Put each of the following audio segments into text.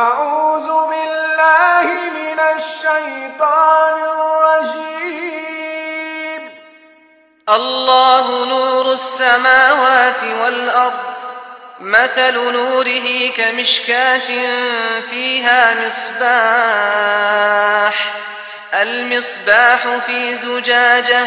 أعوذ بالله من الشيطان الرجيم. الله نور السماوات والأرض مثل نوره كمشكاة فيها مصباح المصباح في زجاجة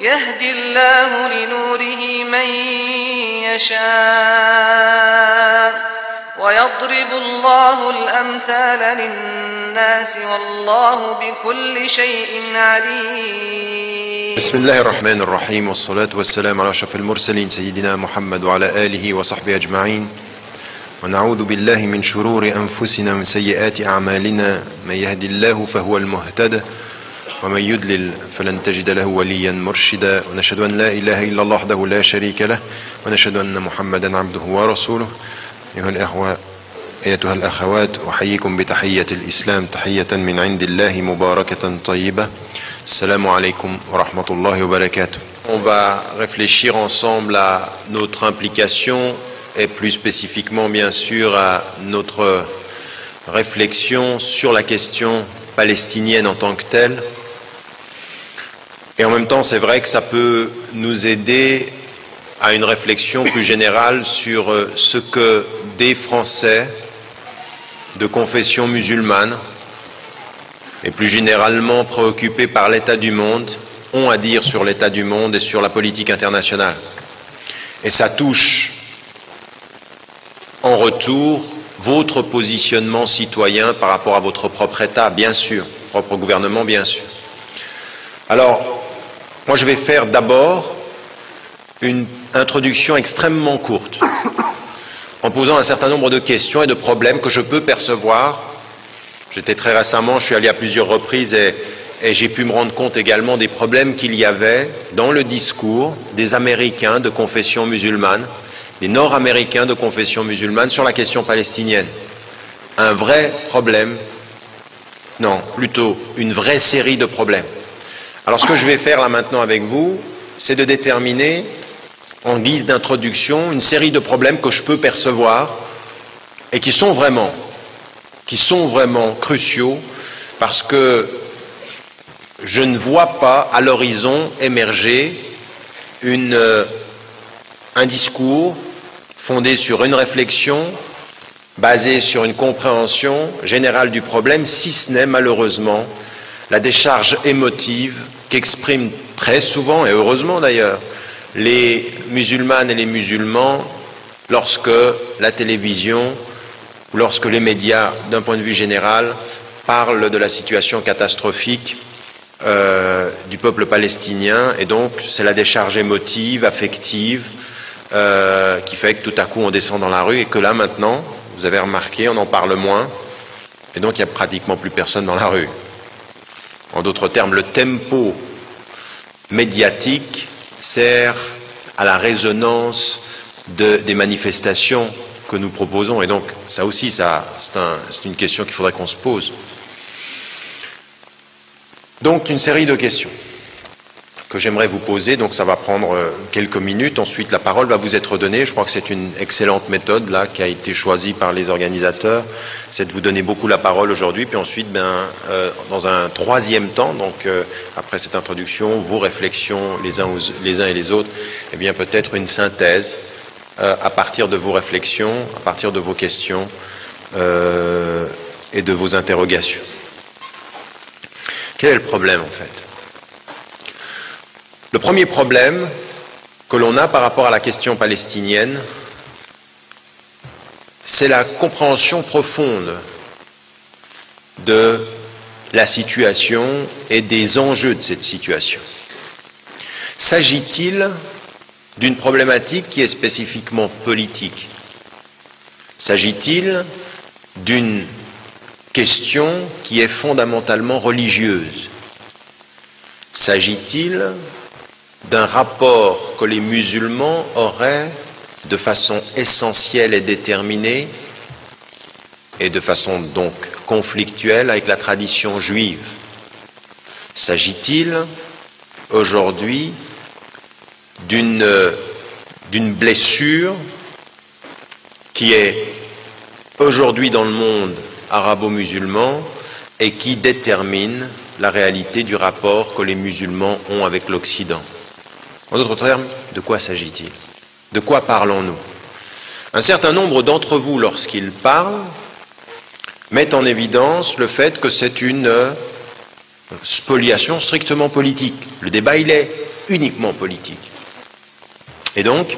يهدي الله لنوره من يشاء ويضرب الله الأمثال للناس والله بكل شيء عليم. بسم الله الرحمن الرحيم والصلاة والسلام على أشرف المرسلين سيدنا محمد وعلى آله وصحبه أجمعين. ونعوذ بالله من شرور أنفسنا ومن سيئات أعمالنا. من يهدي الله فهو المهتد ومن يدلل فلن تجد له وليا مرشدا. ونشهد أن لا إله إلا الله وحده لا شريك له. ونشهد أن محمدا عبده ورسوله. أيها الأخوة أيتها الأخوات أحييكم بتحية الإسلام. تحية من عند الله مباركة طيبة. السلام عليكم ورحمة الله وبركاته. On va réfléchir ensemble à notre implication et plus spécifiquement bien sûr à notre réflexion sur la question palestinienne en tant que telle. Et en même temps, c'est vrai que ça peut nous aider à une réflexion plus générale sur ce que des Français de confession musulmane et plus généralement préoccupés par l'état du monde ont à dire sur l'état du monde et sur la politique internationale. Et ça touche en retour votre positionnement citoyen par rapport à votre propre État, bien sûr, propre gouvernement, bien sûr. Alors, moi je vais faire d'abord une introduction extrêmement courte en posant un certain nombre de questions et de problèmes que je peux percevoir. J'étais très récemment, je suis allé à plusieurs reprises et, et j'ai pu me rendre compte également des problèmes qu'il y avait dans le discours des Américains de confession musulmane, des Nord-Américains de confession musulmane sur la question palestinienne. Un vrai problème, non, plutôt une vraie série de problèmes. Alors ce que je vais faire là maintenant avec vous, c'est de déterminer en guise d'introduction une série de problèmes que je peux percevoir et qui sont vraiment, qui sont vraiment cruciaux parce que je ne vois pas à l'horizon émerger une, un discours fondé sur une réflexion basée sur une compréhension générale du problème, si ce n'est malheureusement la décharge émotive qu'expriment très souvent, et heureusement d'ailleurs, les musulmanes et les musulmans lorsque la télévision ou lorsque les médias, d'un point de vue général, parlent de la situation catastrophique euh, du peuple palestinien. Et donc, c'est la décharge émotive, affective, euh, qui fait que tout à coup on descend dans la rue et que là maintenant, vous avez remarqué, on en parle moins. Et donc, il n'y a pratiquement plus personne dans la rue. En d'autres termes, le tempo médiatique sert à la résonance de, des manifestations que nous proposons. Et donc, ça aussi, ça, c'est un, une question qu'il faudrait qu'on se pose. Donc, une série de questions que j'aimerais vous poser. Donc, ça va prendre quelques minutes. Ensuite, la parole va vous être donnée. Je crois que c'est une excellente méthode là qui a été choisie par les organisateurs. C'est de vous donner beaucoup la parole aujourd'hui. Puis ensuite, ben, euh, dans un troisième temps, donc euh, après cette introduction, vos réflexions les uns, les uns et les autres, eh bien peut-être une synthèse euh, à partir de vos réflexions, à partir de vos questions et de vos interrogations. Quel est le problème en fait? Le premier problème que l'on a par rapport à la question palestinienne, c'est la compréhension profonde de la situation et des enjeux de cette situation. S'agit-il d'une problématique qui est spécifiquement politique? S'agit-il d'une question qui est fondamentalement religieuse? S'agit-il d'un rapport que les musulmans auraient de façon essentielle et déterminée et de façon donc conflictuelle avec la tradition juive S'agit-il aujourd'hui d'une blessure qui est aujourd'hui dans le monde arabo-musulman et qui détermine la réalité du rapport que les musulmans ont avec l'Occident? En d'autres termes, de quoi s'agit-il? De quoi parlons-nous? Un certain nombre d'entre vous, lorsqu'ils parlent, mettent en évidence le fait que c'est une spoliation strictement politique. Le débat, il est uniquement politique. Et donc,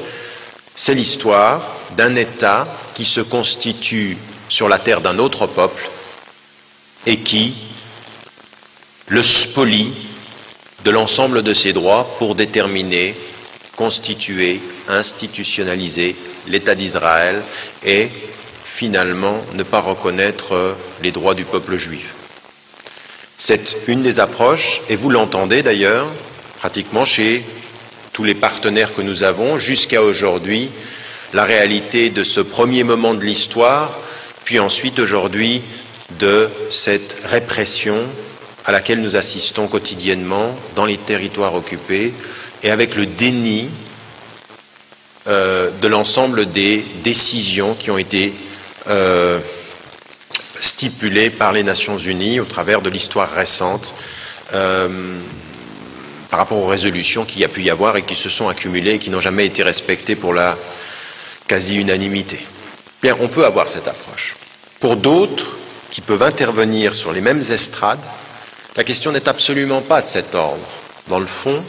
c'est l'histoire d'un État qui se constitue sur la terre d'un autre peuple et qui le spolie de l'ensemble de ses droits pour déterminer, constituer, institutionnaliser l'État d'Israël et finalement ne pas reconnaître les droits du peuple juif. C'est une des approches, et vous l'entendez d'ailleurs pratiquement chez tous les partenaires que nous avons jusqu'à aujourd'hui, la réalité de ce premier moment de l'histoire, puis ensuite aujourd'hui de cette répression à laquelle nous assistons quotidiennement dans les territoires occupés et avec le déni euh, de l'ensemble des décisions qui ont été euh, stipulées par les Nations Unies au travers de l'histoire récente euh, par rapport aux résolutions qu'il y a pu y avoir et qui se sont accumulées et qui n'ont jamais été respectées pour la quasi-unanimité. Bien, on peut avoir cette approche. Pour d'autres qui peuvent intervenir sur les mêmes estrades, la question n'est absolument pas de cet ordre. Dans le fond,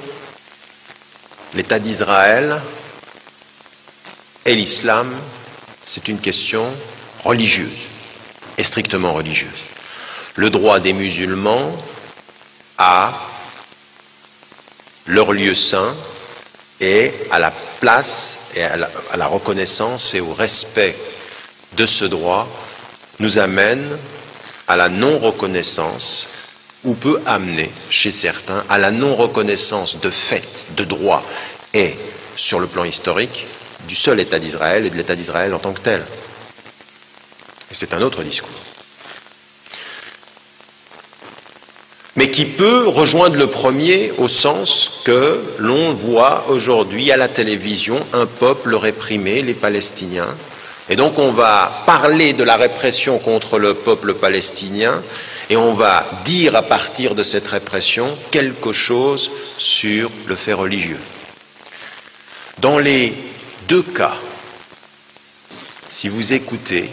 l'État d'Israël et l'islam, c'est une question religieuse et strictement religieuse. Le droit des musulmans à leur lieu saint et à la place et à la, à la, reconnaissance et au respect de ce droit nous amène à la non-reconnaissance ou peut amener chez certains à la non-reconnaissance de fait, de droit et sur le plan historique du seul État d'Israël et de l'État d'Israël en tant que tel. Et c'est un autre discours. mais qui peut rejoindre le premier au sens que l'on voit aujourd'hui à la télévision un peuple réprimer, les Palestiniens. Et donc on va parler de la répression contre le peuple palestinien et on va dire à partir de cette répression quelque chose sur le fait religieux. Dans les deux cas, si vous écoutez,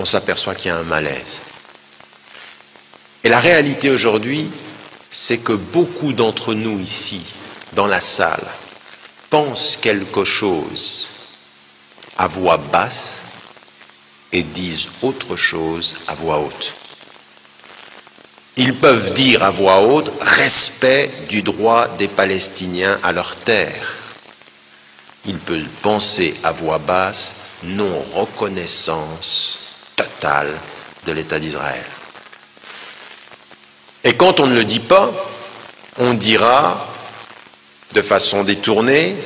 on s'aperçoit qu'il y a un malaise. Et la réalité aujourd'hui, c'est que beaucoup d'entre nous ici, dans la salle, pensent quelque chose à voix basse et disent autre chose à voix haute. Ils peuvent dire à voix haute respect du droit des Palestiniens à leur terre. Ils peuvent penser à voix basse non reconnaissance totale de l'État d'Israël. Et quand on ne le dit pas, on dira de façon détournée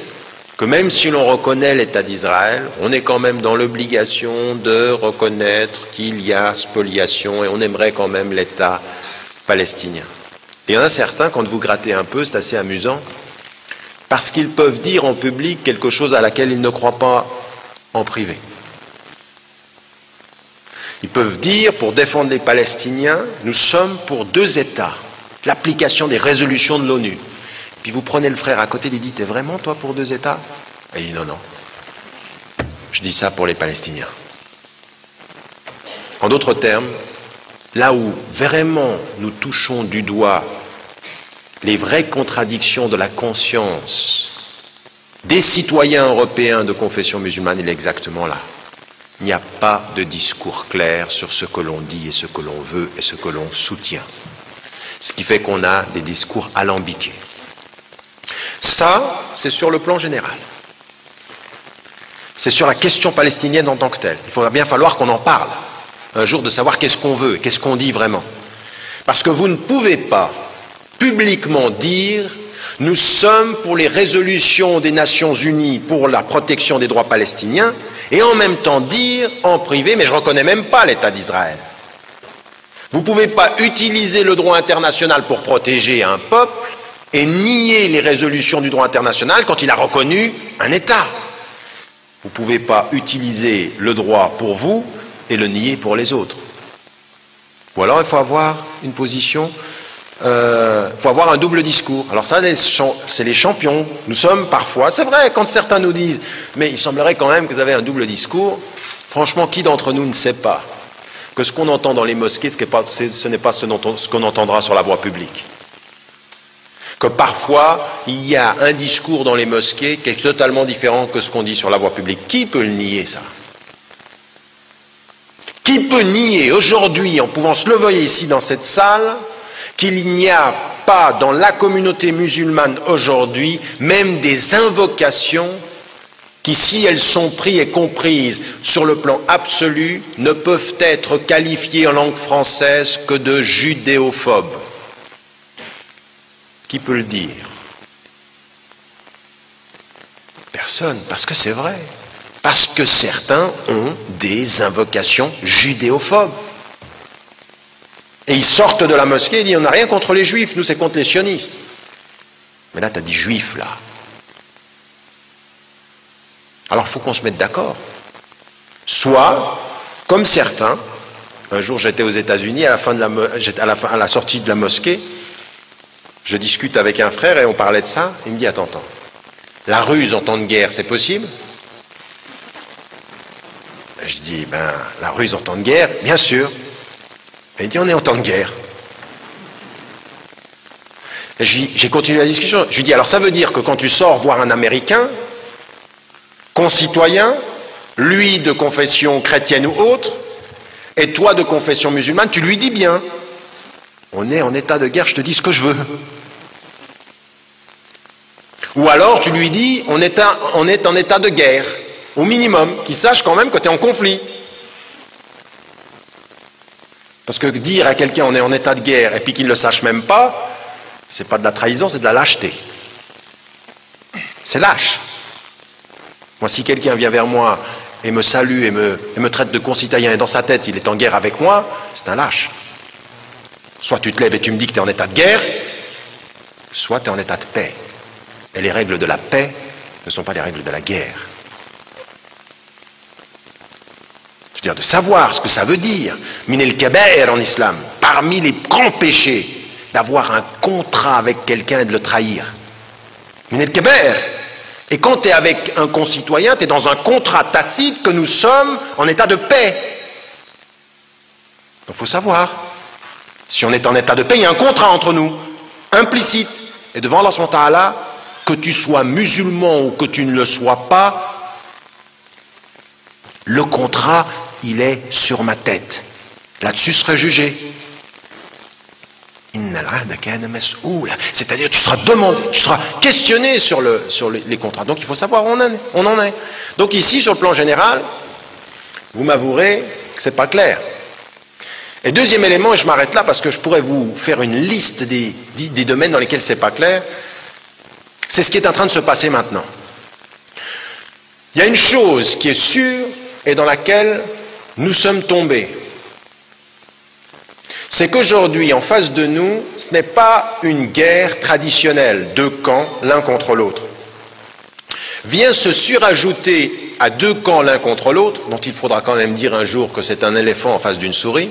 que même si l'on reconnaît l'État d'Israël, on est quand même dans l'obligation de reconnaître qu'il y a spoliation et on aimerait quand même l'État palestinien. Et il y en a certains, quand vous grattez un peu, c'est assez amusant, parce qu'ils peuvent dire en public quelque chose à laquelle ils ne croient pas en privé. Ils peuvent dire, pour défendre les Palestiniens, nous sommes pour deux États, l'application des résolutions de l'ONU. Puis vous prenez le frère à côté, il dit, t'es vraiment toi pour deux États? Il dit, non, non. Je dis ça pour les Palestiniens. En d'autres termes, là où vraiment nous touchons du doigt les vraies contradictions de la conscience des citoyens européens de confession musulmane, il est exactement là. Il n'y a pas de discours clair sur ce que l'on dit et ce que l'on veut et ce que l'on soutient. Ce qui fait qu'on a des discours alambiqués. Ça, c'est sur le plan général. C'est sur la question palestinienne en tant que telle. Il faudra bien falloir qu'on en parle. un jour de savoir qu'est-ce qu'on veut, qu'est-ce qu'on dit vraiment. Parce que vous ne pouvez pas publiquement dire nous sommes pour les résolutions des Nations Unies pour la protection des droits palestiniens et en même temps dire en privé mais je ne reconnais même pas l'État d'Israël. Vous ne pouvez pas utiliser le droit international pour protéger un peuple et nier les résolutions du droit international quand il a reconnu un État. Vous ne pouvez pas utiliser le droit pour vous et le nier pour les autres. Ou alors il faut avoir une position, il euh, faut avoir un double discours. Alors c'est les champions. Nous sommes parfois, c'est vrai, quand certains nous disent, mais il semblerait quand même que vous avez un double discours. Franchement, qui d'entre nous ne sait pas que ce qu'on entend dans les mosquées, ce n'est pas ce qu'on entendra sur la voie publique? Que parfois il y a un discours dans les mosquées qui est totalement différent que ce qu'on dit sur la voie publique. Qui peut le nier ça? Qui peut nier aujourd'hui, en pouvant se lever ici dans cette salle, qu'il n'y a pas dans la communauté musulmane aujourd'hui même des invocations qui, si elles sont prises et comprises sur le plan absolu, ne peuvent être qualifiées en langue française que de judéophobes? Qui peut le dire? Personne, parce que c'est vrai. Parce que certains ont des invocations judéophobes. Et ils sortent de la mosquée et disent on n'a rien contre les juifs, nous c'est contre les sionistes. Mais là, tu as dit juifs, là. Alors il faut qu'on se mette d'accord. Soit, comme certains, un jour j'étais aux États-Unis, à, la sortie de la mosquée, je discute avec un frère et on parlait de ça. Il me dit Attends, attends, la ruse en temps de guerre, c'est possible? Je dis Ben, la ruse en temps de guerre, bien sûr. Et il dit On est en temps de guerre. J'ai continué la discussion. Je lui dis Alors ça veut dire que quand tu sors voir un Américain, concitoyen, lui de confession chrétienne ou autre, et toi de confession musulmane, tu lui dis bien on est en état de guerre, je te dis ce que je veux. Ou alors tu lui dis, on est, en état de guerre, au minimum, qu'il sache quand même que tu es en conflit. Parce que dire à quelqu'un on est en état de guerre et puis qu'il ne le sache même pas, c'est pas de la trahison, c'est de la lâcheté. C'est lâche. Moi, si quelqu'un vient vers moi et me salue et me traite de concitoyen et dans sa tête il est en guerre avec moi, c'est un lâche. Soit tu te lèves et tu me dis que tu es en état de guerre, soit tu es en état de paix. Et les règles de la paix ne sont pas les règles de la guerre. C'est-à-dire de savoir ce que ça veut dire, minel kabair en islam, parmi les grands péchés, d'avoir un contrat avec quelqu'un et de le trahir. Minel kabair. Et quand tu es avec un concitoyen, tu es dans un contrat tacite que nous sommes en état de paix. Donc il faut savoir. Si on est en état de paix, il y a un contrat entre nous, implicite. Et devant Allah, que tu sois musulman ou que tu ne le sois pas, le contrat, il est sur ma tête. Là-dessus serait jugé. C'est-à-dire tu seras demandé, tu seras questionné sur, le, sur les, contrats. Donc il faut savoir où on en est. Donc ici, sur le plan général, vous m'avouerez que ce n'est pas clair. Et deuxième élément, et je m'arrête là parce que je pourrais vous faire une liste des, des domaines dans lesquels c'est pas clair, c'est ce qui est en train de se passer maintenant. Il y a une chose qui est sûre et dans laquelle nous sommes tombés. C'est qu'aujourd'hui, en face de nous, ce n'est pas une guerre traditionnelle, deux camps l'un contre l'autre. Vient se surajouter à deux camps l'un contre l'autre, dont il faudra quand même dire un jour que c'est un éléphant en face d'une souris,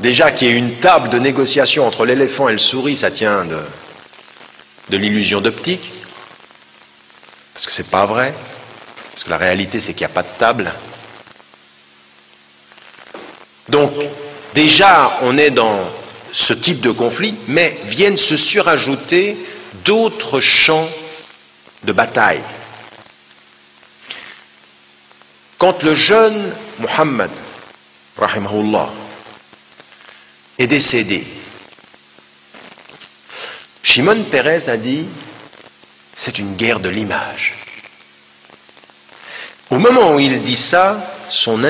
Déjà qu'il y ait une table de négociation entre l'éléphant et le souris, ça tient de, l'illusion d'optique. Parce que c'est pas vrai. Parce que la réalité, c'est qu'il n'y a pas de table. Donc, déjà, on est dans ce type de conflit, mais viennent se surajouter d'autres champs de bataille. Quand le jeune Muhammad, rahimahullah, est décédé. Shimon Peres a dit, c'est une guerre de l'image. Au moment où il dit ça, son